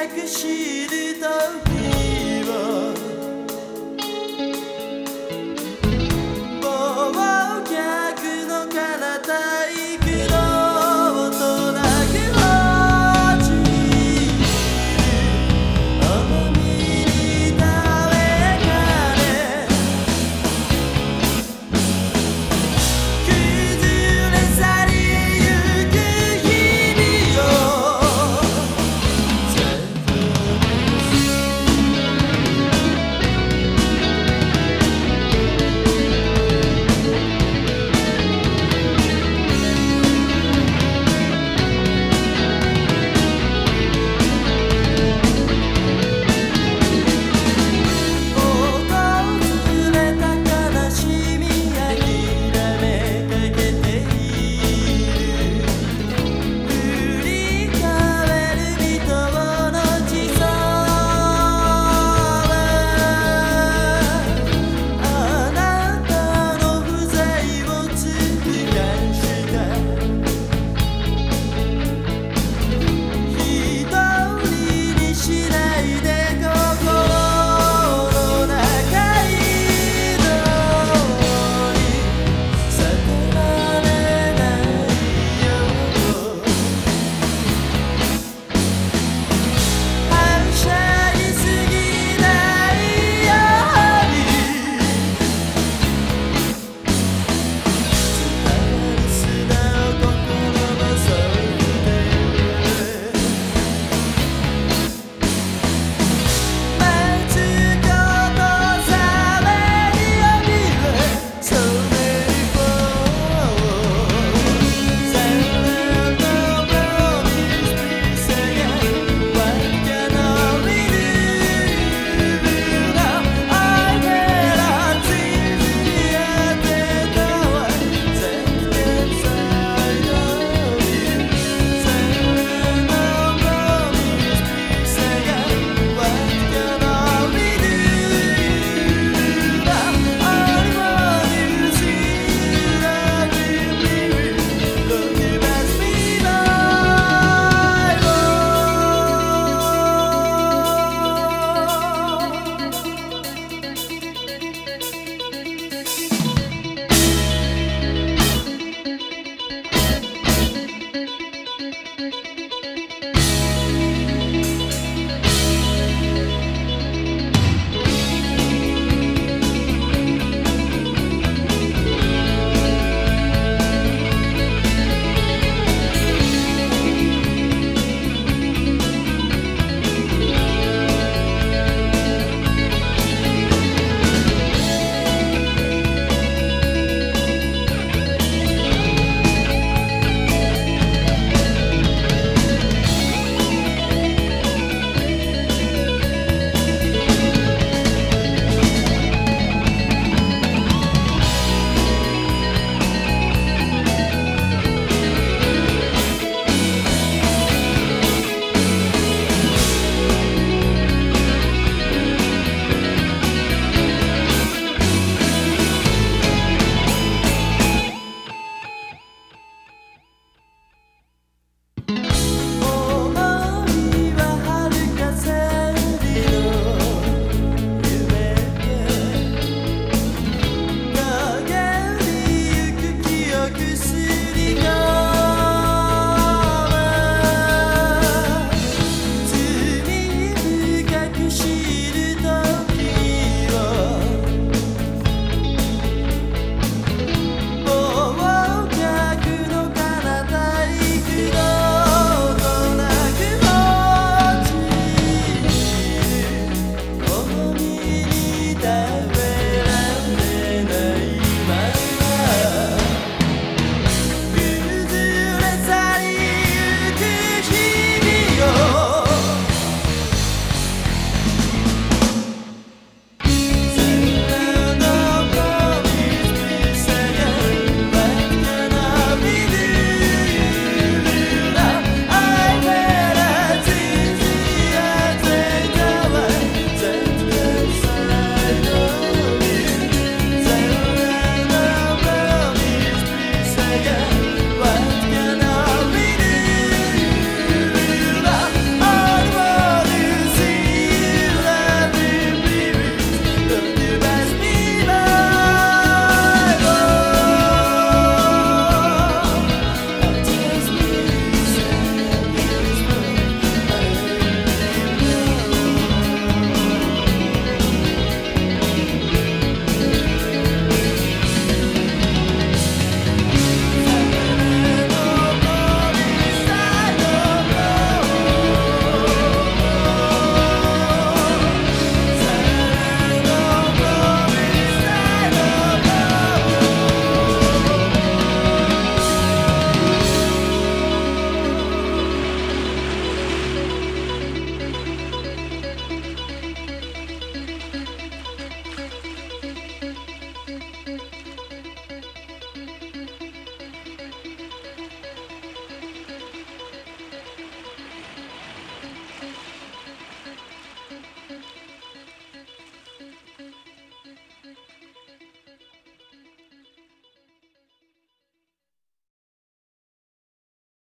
tek şiirden